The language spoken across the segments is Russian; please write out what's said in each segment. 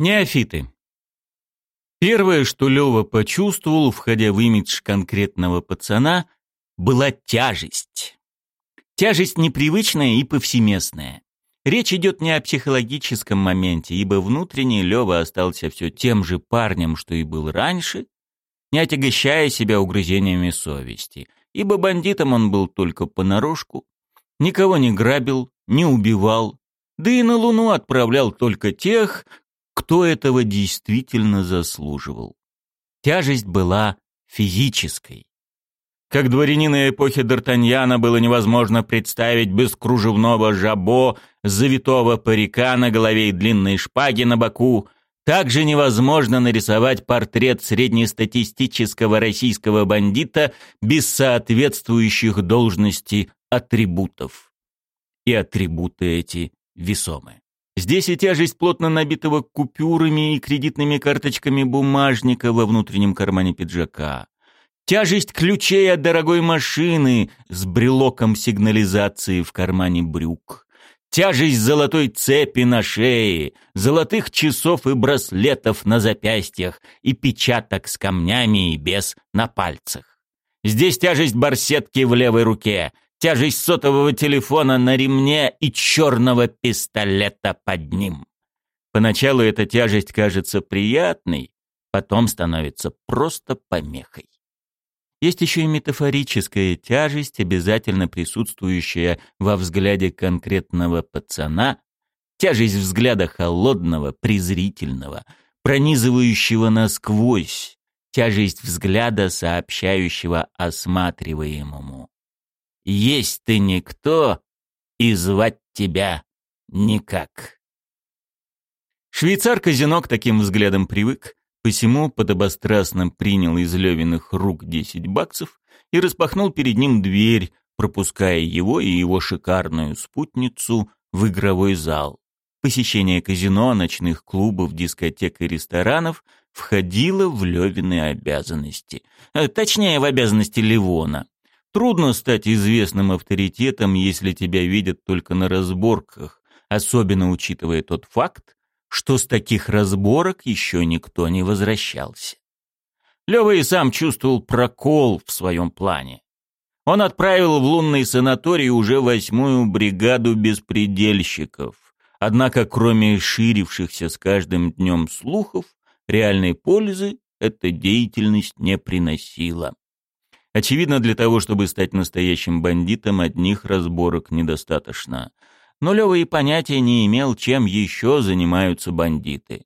Неофиты. Первое, что Лёва почувствовал, входя в имидж конкретного пацана, была тяжесть. Тяжесть непривычная и повсеместная. Речь идет не о психологическом моменте, ибо внутренне Лёва остался все тем же парнем, что и был раньше, не отягощая себя угрызениями совести, ибо бандитом он был только понарошку, никого не грабил, не убивал, да и на Луну отправлял только тех, кто этого действительно заслуживал. Тяжесть была физической. Как дворянина эпохи Д'Артаньяна было невозможно представить без кружевного жабо, завитого парика на голове и длинной шпаги на боку, также невозможно нарисовать портрет среднестатистического российского бандита без соответствующих должности атрибутов. И атрибуты эти весомы. Здесь и тяжесть плотно набитого купюрами и кредитными карточками бумажника во внутреннем кармане пиджака. Тяжесть ключей от дорогой машины с брелоком сигнализации в кармане брюк. Тяжесть золотой цепи на шее, золотых часов и браслетов на запястьях и печаток с камнями и без на пальцах. Здесь тяжесть барсетки в левой руке, тяжесть сотового телефона на ремне и черного пистолета под ним. Поначалу эта тяжесть кажется приятной, потом становится просто помехой. Есть еще и метафорическая тяжесть, обязательно присутствующая во взгляде конкретного пацана, тяжесть взгляда холодного, презрительного, пронизывающего насквозь, тяжесть взгляда, сообщающего осматриваемому есть ты никто, и звать тебя никак. Швейцар-казино к таким взглядам привык, посему подобострастно принял из Левиных рук десять баксов и распахнул перед ним дверь, пропуская его и его шикарную спутницу в игровой зал. Посещение казино, ночных клубов, дискотек и ресторанов входило в Левины обязанности. Э, точнее, в обязанности Ливона. Трудно стать известным авторитетом, если тебя видят только на разборках, особенно учитывая тот факт, что с таких разборок еще никто не возвращался. Лёва и сам чувствовал прокол в своем плане. Он отправил в лунный санаторий уже восьмую бригаду беспредельщиков. Однако, кроме ширившихся с каждым днем слухов, реальной пользы эта деятельность не приносила. Очевидно, для того, чтобы стать настоящим бандитом, одних разборок недостаточно. Но Лёва и понятия не имел, чем еще занимаются бандиты.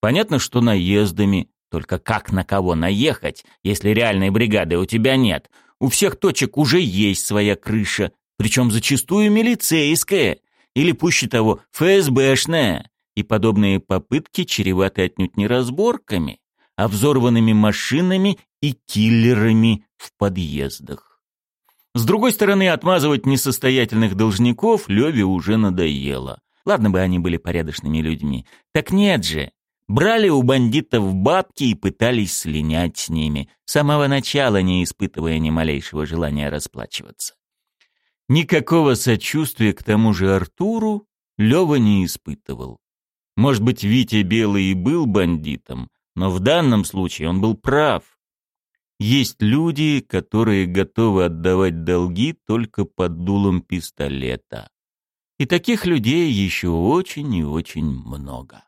Понятно, что наездами, только как на кого наехать, если реальной бригады у тебя нет? У всех точек уже есть своя крыша, причем зачастую милицейская, или пуще того, ФСБшная. И подобные попытки чреваты отнюдь не разборками, а взорванными машинами и киллерами в подъездах. С другой стороны, отмазывать несостоятельных должников Леве уже надоело. Ладно бы они были порядочными людьми. Так нет же. Брали у бандитов бабки и пытались слинять с ними, с самого начала не испытывая ни малейшего желания расплачиваться. Никакого сочувствия к тому же Артуру Лева не испытывал. Может быть, Витя Белый и был бандитом, но в данном случае он был прав. Есть люди, которые готовы отдавать долги только под дулом пистолета. И таких людей еще очень и очень много.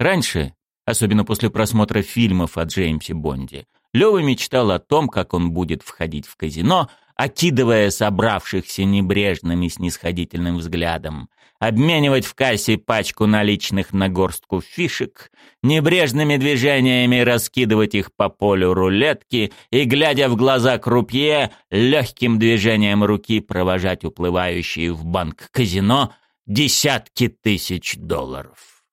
Раньше, особенно после просмотра фильмов о Джеймсе Бонде, Лёва мечтал о том, как он будет входить в казино, окидывая собравшихся небрежным и снисходительным взглядом, обменивать в кассе пачку наличных на горстку фишек, небрежными движениями раскидывать их по полю рулетки и, глядя в глаза крупье, легким движением руки провожать уплывающие в банк казино десятки тысяч долларов.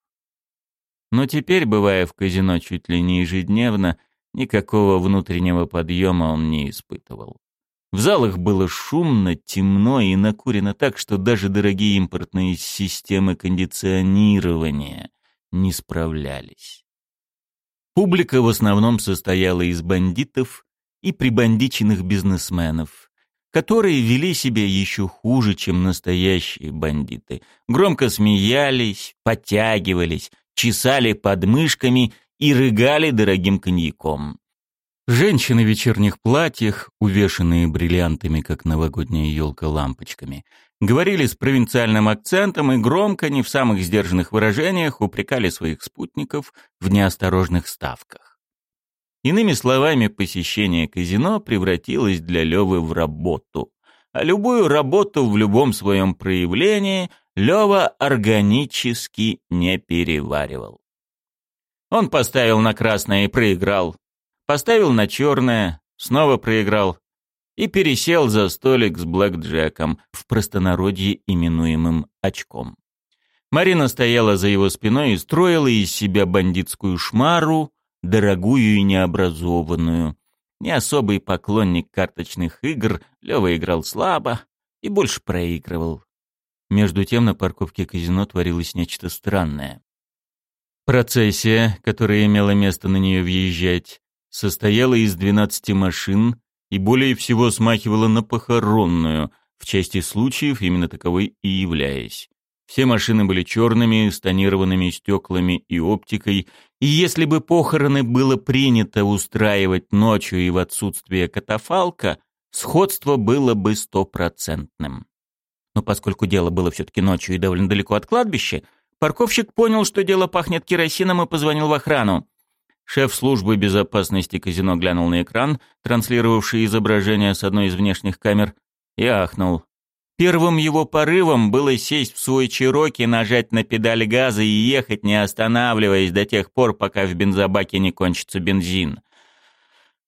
Но теперь, бывая в казино чуть ли не ежедневно, никакого внутреннего подъема он не испытывал. В залах было шумно, темно и накурено так, что даже дорогие импортные системы кондиционирования не справлялись. Публика в основном состояла из бандитов и прибандиченных бизнесменов, которые вели себя еще хуже, чем настоящие бандиты. Громко смеялись, подтягивались, чесали подмышками и рыгали дорогим коньяком. Женщины в вечерних платьях, увешанные бриллиантами, как новогодняя елка лампочками, говорили с провинциальным акцентом и громко, не в самых сдержанных выражениях, упрекали своих спутников в неосторожных ставках. Иными словами, посещение казино превратилось для Левы в работу. А любую работу в любом своем проявлении Лева органически не переваривал. Он поставил на красное и проиграл. Поставил на черное, снова проиграл. И пересел за столик с блэкджеком, в простонародье именуемым очком. Марина стояла за его спиной и строила из себя бандитскую шмару, дорогую и необразованную. Не особый поклонник карточных игр, Лёва играл слабо и больше проигрывал. Между тем на парковке казино творилось нечто странное. Процессия, которая имела место на нее въезжать, состояла из 12 машин и более всего смахивала на похоронную, в части случаев именно таковой и являясь. Все машины были черными, с тонированными стеклами и оптикой, и если бы похороны было принято устраивать ночью и в отсутствие катафалка, сходство было бы стопроцентным. Но поскольку дело было все-таки ночью и довольно далеко от кладбища, парковщик понял, что дело пахнет керосином и позвонил в охрану. Шеф службы безопасности казино глянул на экран, транслировавший изображение с одной из внешних камер, и ахнул. Первым его порывом было сесть в свой Чироки, нажать на педаль газа и ехать, не останавливаясь до тех пор, пока в бензобаке не кончится бензин.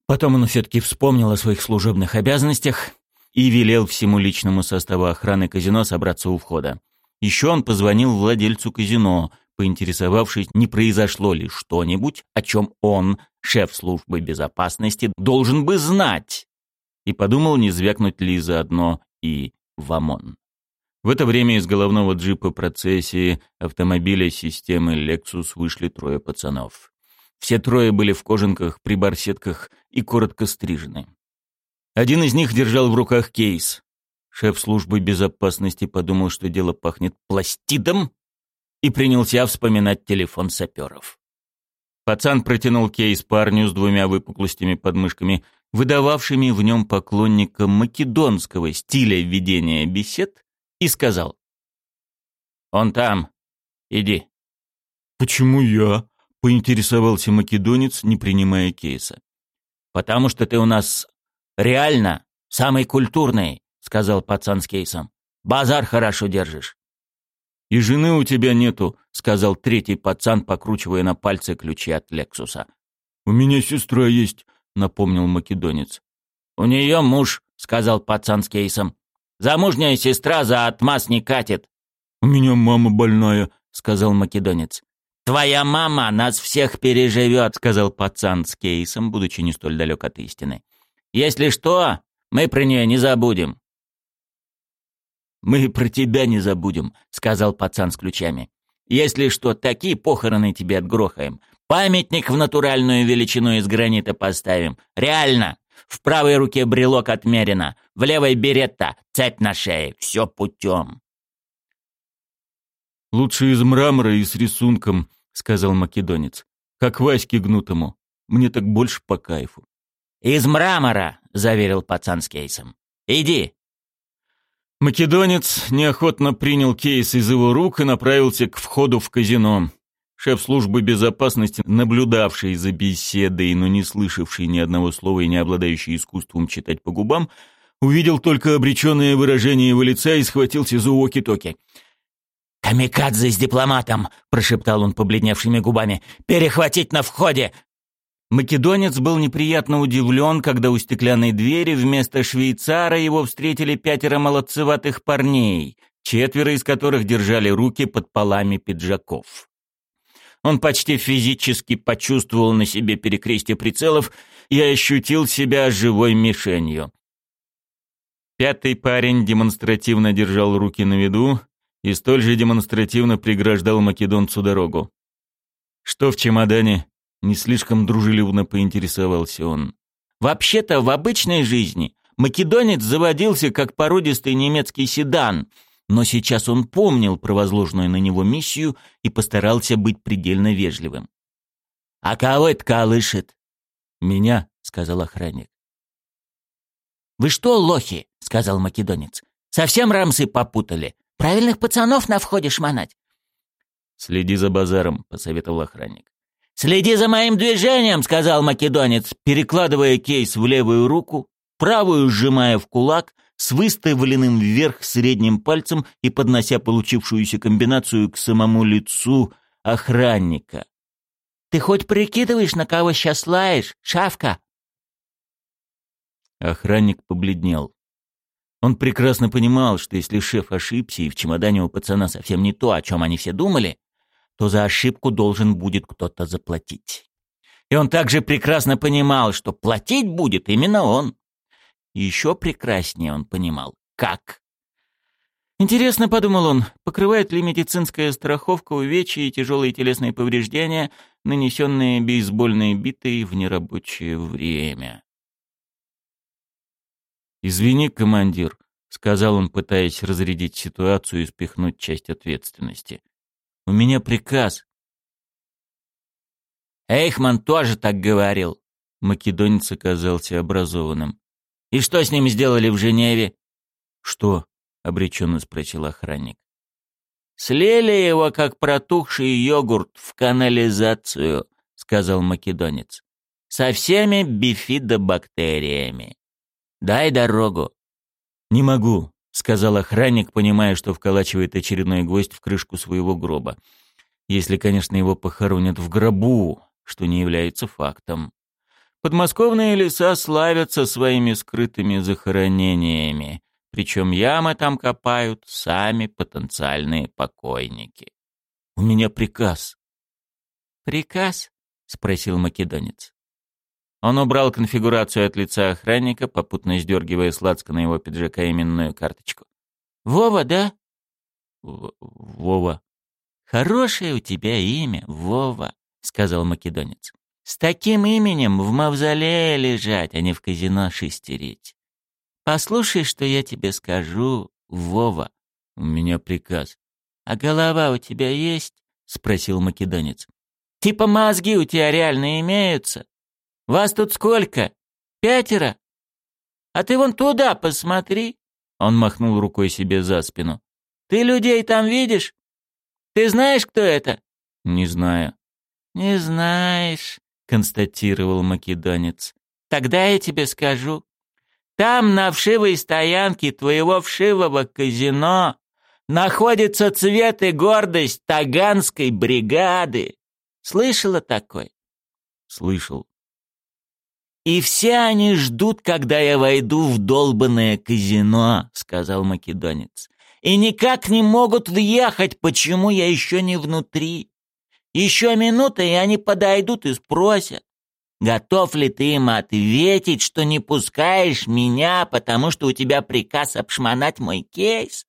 Потом он все-таки вспомнил о своих служебных обязанностях и велел всему личному составу охраны казино собраться у входа. Еще он позвонил владельцу казино, поинтересовавшись, не произошло ли что-нибудь, о чем он, шеф службы безопасности, должен бы знать, и подумал, не звякнуть ли заодно и в ОМОН. В это время из головного джипа процессии автомобиля системы Lexus вышли трое пацанов. Все трое были в кожанках, при барсетках и коротко стрижены. Один из них держал в руках кейс. Шеф службы безопасности подумал, что дело пахнет пластидом, и принялся вспоминать телефон саперов. Пацан протянул кейс парню с двумя выпуклостями под мышками, выдававшими в нем поклонника македонского стиля ведения бесед, и сказал. «Он там. Иди». «Почему я?» — поинтересовался македонец, не принимая кейса. «Потому что ты у нас реально самый культурный», — сказал пацан с кейсом. «Базар хорошо держишь». «И жены у тебя нету», — сказал третий пацан, покручивая на пальце ключи от Лексуса. «У меня сестра есть», — напомнил македонец. «У нее муж», — сказал пацан с кейсом. «Замужняя сестра за отмаз не катит». «У меня мама больная», — сказал македонец. «Твоя мама нас всех переживет», — сказал пацан с кейсом, будучи не столь далек от истины. «Если что, мы про нее не забудем». «Мы про тебя не забудем», — сказал пацан с ключами. «Если что, такие похороны тебе отгрохаем. Памятник в натуральную величину из гранита поставим. Реально. В правой руке брелок отмерено, в левой беретта, цепь на шее. Все путем. «Лучше из мрамора и с рисунком», — сказал македонец. «Как Ваське гнутому. Мне так больше по кайфу». «Из мрамора», — заверил пацан с кейсом. «Иди». Македонец неохотно принял кейс из его рук и направился к входу в казино. Шеф службы безопасности, наблюдавший за беседой, но не слышавший ни одного слова и не обладающий искусством читать по губам, увидел только обреченное выражение его лица и схватился за уоки-токи. «Камикадзе с дипломатом!» — прошептал он побледневшими губами. «Перехватить на входе!» Македонец был неприятно удивлен, когда у стеклянной двери вместо швейцара его встретили пятеро молодцеватых парней, четверо из которых держали руки под полами пиджаков. Он почти физически почувствовал на себе перекрестие прицелов и ощутил себя живой мишенью. Пятый парень демонстративно держал руки на виду и столь же демонстративно преграждал македонцу дорогу. «Что в чемодане?» — не слишком дружелюбно поинтересовался он. Вообще-то в обычной жизни македонец заводился как породистый немецкий седан — но сейчас он помнил про возложенную на него миссию и постарался быть предельно вежливым. «А кого это колышет?» «Меня», — сказал охранник. «Вы что, лохи?» — сказал македонец. «Совсем рамсы попутали. Правильных пацанов на входе шмонать». «Следи за базаром», — посоветовал охранник. «Следи за моим движением», — сказал македонец, перекладывая кейс в левую руку, правую сжимая в кулак, с выставленным вверх средним пальцем и поднося получившуюся комбинацию к самому лицу охранника. «Ты хоть прикидываешь, на кого сейчас лаешь, шавка?» Охранник побледнел. Он прекрасно понимал, что если шеф ошибся и в чемодане у пацана совсем не то, о чем они все думали, то за ошибку должен будет кто-то заплатить. И он также прекрасно понимал, что платить будет именно он. Еще прекраснее он понимал, как. Интересно, подумал он, покрывает ли медицинская страховка увечья и тяжелые телесные повреждения, нанесенные бейсбольной битой в нерабочее время. «Извини, командир», — сказал он, пытаясь разрядить ситуацию и спихнуть часть ответственности. У меня приказ. Эйхман тоже так говорил. Македонец оказался образованным. И что с ним сделали в Женеве? Что? обреченно спросил охранник. Слили его, как протухший йогурт, в канализацию, сказал македонец. Со всеми бифидобактериями. Дай дорогу. Не могу, — сказал охранник, понимая, что вколачивает очередной гвоздь в крышку своего гроба. Если, конечно, его похоронят в гробу, что не является фактом. Подмосковные леса славятся своими скрытыми захоронениями, причем ямы там копают сами потенциальные покойники. «У меня приказ». «Приказ?» — спросил македонец. Он убрал конфигурацию от лица охранника, попутно сдергивая сладко на его пиджака именную карточку. «Вова, да?» В «Вова». «Хорошее у тебя имя, Вова», — сказал македонец. «С таким именем в мавзолее лежать, а не в казино шестерить. Послушай, что я тебе скажу, Вова». «У меня приказ». «А голова у тебя есть?» — спросил македонец. «Типа мозги у тебя реально имеются?» Вас тут сколько? Пятеро? А ты вон туда посмотри. Он махнул рукой себе за спину. Ты людей там видишь? Ты знаешь, кто это? Не знаю. Не знаешь, констатировал македонец. Тогда я тебе скажу. Там на вшивой стоянке твоего вшивого казино находится цвет и гордость Таганской бригады. Слышала такой? Слышал. «И все они ждут, когда я войду в долбанное казино», — сказал македонец. «И никак не могут въехать, почему я еще не внутри. Еще минута, и они подойдут и спросят, готов ли ты им ответить, что не пускаешь меня, потому что у тебя приказ обшмонать мой кейс?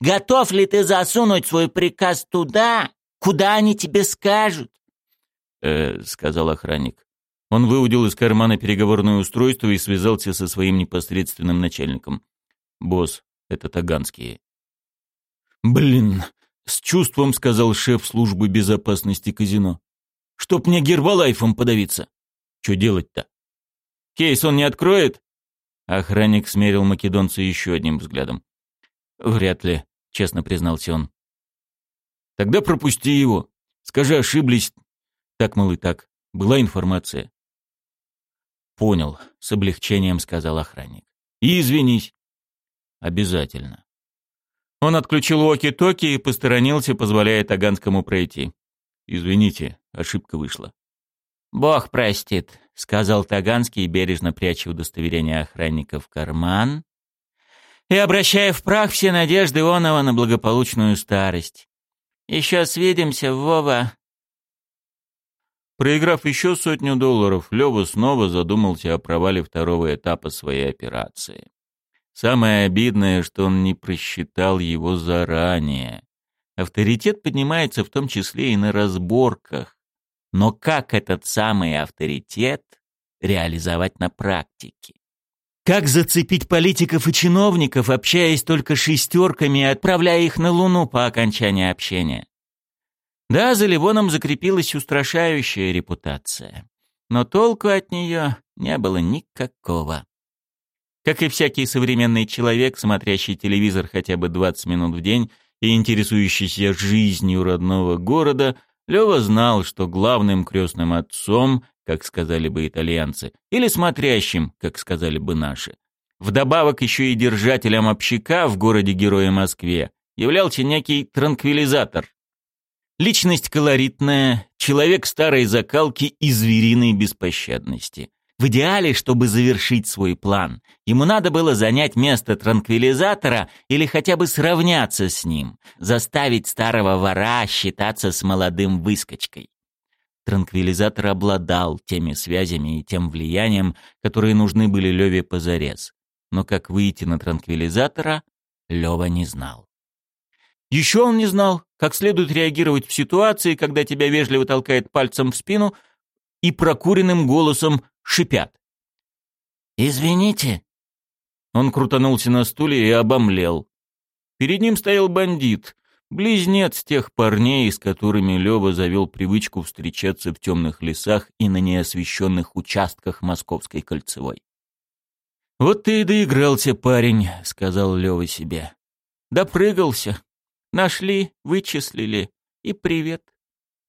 Готов ли ты засунуть свой приказ туда, куда они тебе скажут?» «Э, — сказал охранник. Он выудил из кармана переговорное устройство и связался со своим непосредственным начальником. «Босс, это Таганские». «Блин!» — с чувством сказал шеф службы безопасности казино. «Чтоб мне гербалайфом подавиться!» «Что делать-то?» «Кейс он не откроет?» Охранник смерил македонца еще одним взглядом. «Вряд ли», — честно признался он. «Тогда пропусти его. Скажи, ошиблись. Так, мол, и так. Была информация. «Понял», — с облегчением сказал охранник. «И извинись». «Обязательно». Он отключил уоки-токи и посторонился, позволяя Таганскому пройти. «Извините, ошибка вышла». «Бог простит», — сказал Таганский, бережно пряча удостоверение охранника в карман и обращая в прах все надежды Онова на благополучную старость. «Еще свидимся, Вова. Проиграв еще сотню долларов, Лёва снова задумался о провале второго этапа своей операции. Самое обидное, что он не просчитал его заранее. Авторитет поднимается в том числе и на разборках. Но как этот самый авторитет реализовать на практике? Как зацепить политиков и чиновников, общаясь только шестерками и отправляя их на Луну по окончании общения? Да, за Ливоном закрепилась устрашающая репутация. Но толку от нее не было никакого. Как и всякий современный человек, смотрящий телевизор хотя бы 20 минут в день и интересующийся жизнью родного города, Лёва знал, что главным крестным отцом как сказали бы итальянцы, или смотрящим, как сказали бы наши. Вдобавок еще и держателем общака в городе-герое Москве являлся некий транквилизатор. Личность колоритная, человек старой закалки и звериной беспощадности. В идеале, чтобы завершить свой план, ему надо было занять место транквилизатора или хотя бы сравняться с ним, заставить старого вора считаться с молодым выскочкой. Транквилизатор обладал теми связями и тем влиянием, которые нужны были Леве позарез. Но как выйти на транквилизатора, Лева не знал. Еще он не знал, как следует реагировать в ситуации, когда тебя вежливо толкает пальцем в спину и прокуренным голосом шипят. «Извините». Он крутанулся на стуле и обомлел. Перед ним стоял бандит, Близнец тех парней, с которыми Лёва завел привычку встречаться в темных лесах и на неосвещенных участках Московской кольцевой. «Вот ты и доигрался, парень», — сказал Лёва себе. «Допрыгался. Нашли, вычислили. И привет».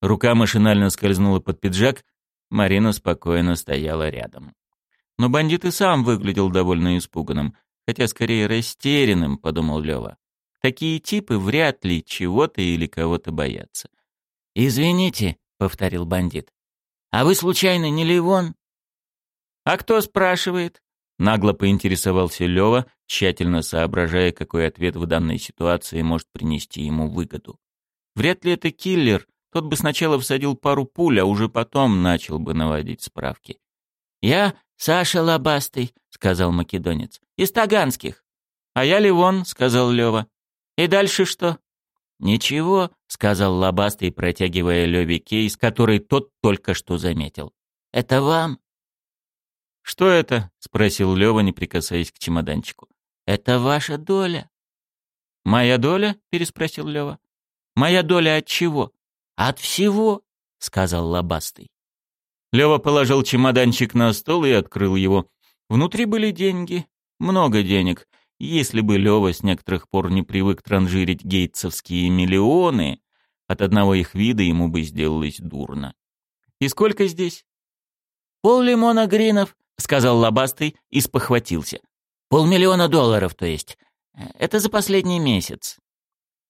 Рука машинально скользнула под пиджак, Марина спокойно стояла рядом. Но бандит и сам выглядел довольно испуганным, хотя скорее растерянным, подумал Лёва. Такие типы вряд ли чего-то или кого-то боятся. «Извините», — повторил бандит. «А вы случайно не Ливон?» «А кто спрашивает?» Нагло поинтересовался Лёва, тщательно соображая, какой ответ в данной ситуации может принести ему выгоду. Вряд ли это киллер, тот бы сначала всадил пару пуль, а уже потом начал бы наводить справки. «Я Саша Лобастый», — сказал македонец, — «из Таганских». «А я Ливон», — сказал Лёва. И дальше что? Ничего, сказал Лобастый, протягивая Леве кейс, который тот только что заметил. Это вам? Что это? спросил Лева, не прикасаясь к чемоданчику. Это ваша доля. Моя доля? переспросил Лева. Моя доля от чего? От всего, сказал Лобастый. Лева положил чемоданчик на стол и открыл его. Внутри были деньги, много денег, если бы Лёва с некоторых пор не привык транжирить гейтсовские миллионы, от одного их вида ему бы сделалось дурно. «И сколько здесь?» «Пол лимона гринов», — сказал Лобастый и спохватился. «Полмиллиона долларов, то есть. Это за последний месяц».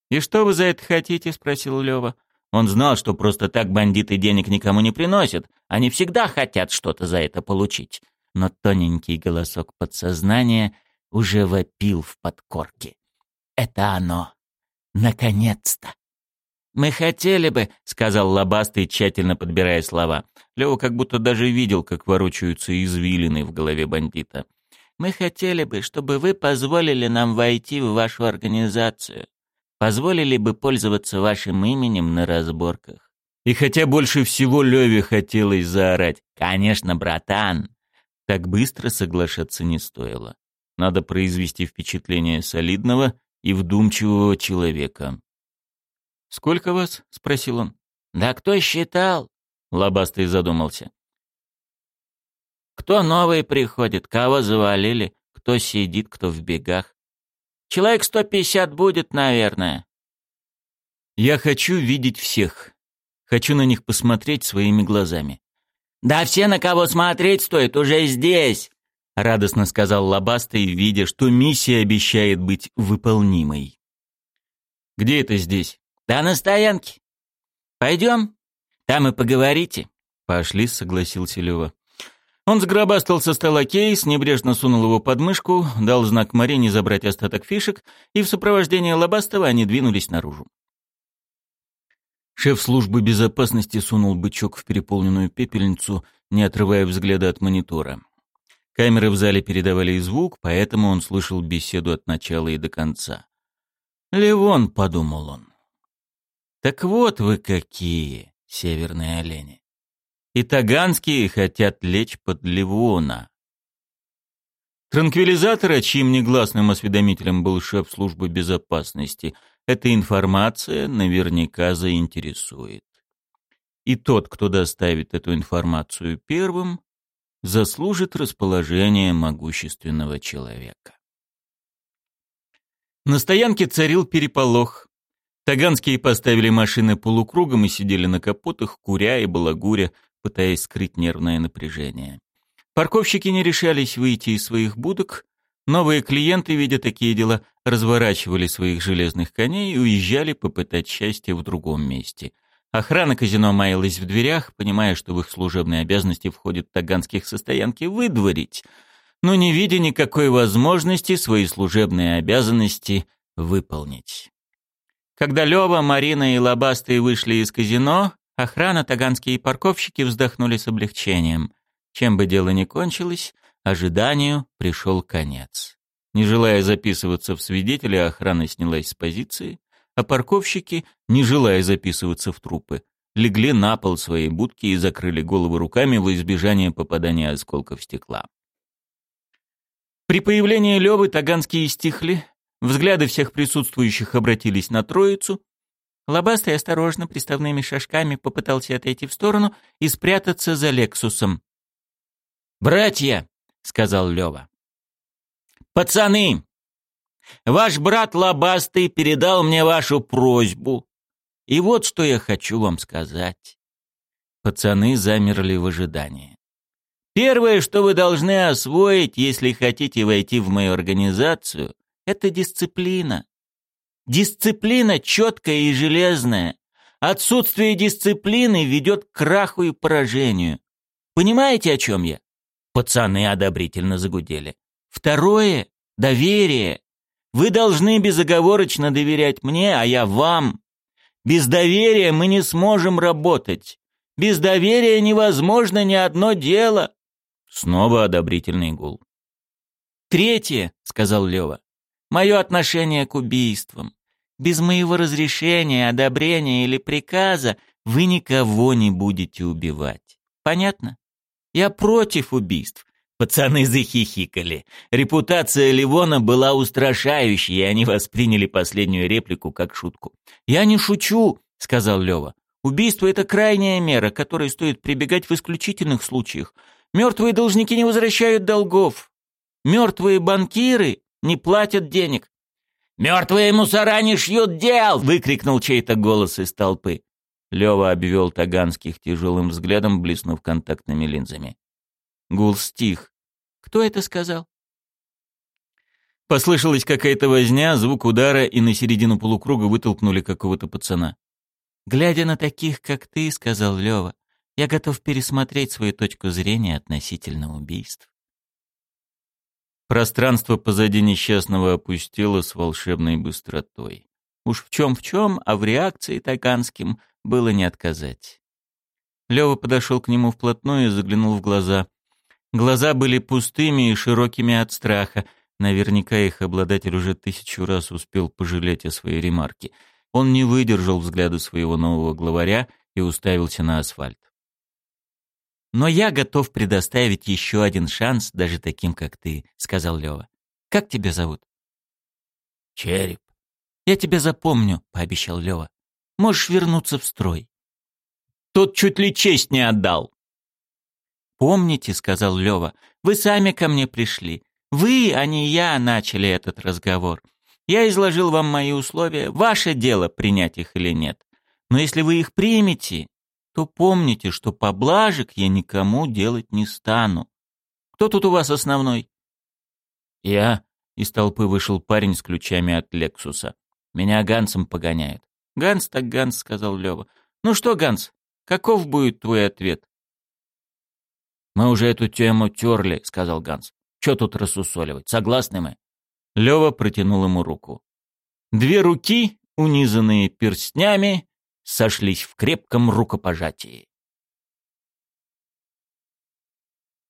«И что вы за это хотите?» — спросил Лёва. Он знал, что просто так бандиты денег никому не приносят. Они всегда хотят что-то за это получить. Но тоненький голосок подсознания — уже вопил в подкорке. «Это оно! Наконец-то!» «Мы хотели бы», — сказал Лобастый, тщательно подбирая слова. Лева как будто даже видел, как ворочаются извилины в голове бандита. «Мы хотели бы, чтобы вы позволили нам войти в вашу организацию. Позволили бы пользоваться вашим именем на разборках». И хотя больше всего Леве хотелось заорать «Конечно, братан!», так быстро соглашаться не стоило. Надо произвести впечатление солидного и вдумчивого человека. «Сколько вас?» — спросил он. «Да кто считал?» — Лобастый задумался. «Кто новый приходит, кого завалили, кто сидит, кто в бегах. Человек сто пятьдесят будет, наверное». «Я хочу видеть всех. Хочу на них посмотреть своими глазами». «Да все, на кого смотреть стоит, уже здесь!» радостно сказал Лобастый, видя, что миссия обещает быть выполнимой. Где это здесь? Да на стоянке. Пойдем, там и поговорите. Пошли, согласился Лева. Он сгробастал со стола кейс, небрежно сунул его под мышку, дал знак Марине забрать остаток фишек, и в сопровождении Лобастова они двинулись наружу. Шеф службы безопасности сунул бычок в переполненную пепельницу, не отрывая взгляда от монитора. Камеры в зале передавали звук, поэтому он слышал беседу от начала и до конца. «Ливон», — подумал он. «Так вот вы какие, северные олени. И таганские хотят лечь под Ливона». Транквилизатора, чьим негласным осведомителем был шеф службы безопасности, эта информация наверняка заинтересует. И тот, кто доставит эту информацию первым, заслужит расположение могущественного человека. На стоянке царил переполох. Таганские поставили машины полукругом и сидели на капотах, куря и балагуря, пытаясь скрыть нервное напряжение. Парковщики не решались выйти из своих будок. Новые клиенты, видя такие дела, разворачивали своих железных коней и уезжали попытать счастье в другом месте. Охрана казино маялась в дверях, понимая, что в их служебные обязанности входит таганских со стоянки выдворить, но не видя никакой возможности свои служебные обязанности выполнить. Когда Лёва, Марина и Лобастый вышли из казино, охрана, таганские парковщики вздохнули с облегчением. Чем бы дело ни кончилось, ожиданию пришел конец. Не желая записываться в свидетели, охрана снялась с позиции, а парковщики, не желая записываться в трупы, легли на пол своей будки и закрыли головы руками во избежание попадания осколков стекла. При появлении Лёвы таганские стихли, взгляды всех присутствующих обратились на троицу. Лобастый осторожно, приставными шажками попытался отойти в сторону и спрятаться за Лексусом. «Братья!» — сказал Лёва. «Пацаны! Ваш брат Лобастый передал мне вашу просьбу. И вот что я хочу вам сказать». Пацаны замерли в ожидании. «Первое, что вы должны освоить, если хотите войти в мою организацию, это дисциплина. Дисциплина четкая и железная. Отсутствие дисциплины ведет к краху и поражению. Понимаете, о чем я? Пацаны одобрительно загудели. Второе — доверие. Вы должны безоговорочно доверять мне, а я вам. Без доверия мы не сможем работать. Без доверия невозможно ни одно дело. Снова одобрительный гул. Третье, сказал Лева, мое отношение к убийствам. Без моего разрешения, одобрения или приказа вы никого не будете убивать. Понятно? Я против убийств. Пацаны захихикали. Репутация Ливона была устрашающей, и они восприняли последнюю реплику как шутку. «Я не шучу», — сказал Лева. «Убийство — это крайняя мера, которой стоит прибегать в исключительных случаях. Мертвые должники не возвращают долгов. Мертвые банкиры не платят денег». «Мертвые мусора не шьют дел!» — выкрикнул чей-то голос из толпы. Лева обвел Таганских тяжелым взглядом, блеснув контактными линзами. Гул стих. «Кто это сказал?» Послышалась какая-то возня, звук удара, и на середину полукруга вытолкнули какого-то пацана. «Глядя на таких, как ты, — сказал Лева, — я готов пересмотреть свою точку зрения относительно убийств». Пространство позади несчастного опустело с волшебной быстротой. Уж в чем в чем, а в реакции Таганским было не отказать. Лёва подошел к нему вплотную и заглянул в глаза. Глаза были пустыми и широкими от страха. Наверняка их обладатель уже тысячу раз успел пожалеть о своей ремарке. Он не выдержал взгляда своего нового главаря и уставился на асфальт. «Но я готов предоставить еще один шанс даже таким, как ты», — сказал Лёва. «Как тебя зовут?» «Череп». «Я тебя запомню», — пообещал Лёва. Можешь вернуться в строй. Тот чуть ли честь не отдал. «Помните», — сказал Лёва, — «вы сами ко мне пришли. Вы, а не я, начали этот разговор. Я изложил вам мои условия. Ваше дело, принять их или нет. Но если вы их примете, то помните, что поблажек я никому делать не стану. Кто тут у вас основной?» «Я», — из толпы вышел парень с ключами от Лексуса. «Меня Гансом погоняют». «Ганс так Ганс», — сказал Лёва. «Ну что, Ганс, каков будет твой ответ?» «Мы уже эту тему терли», — сказал Ганс. «Чё тут рассусоливать? Согласны мы?» Лёва протянул ему руку. Две руки, унизанные перстнями, сошлись в крепком рукопожатии.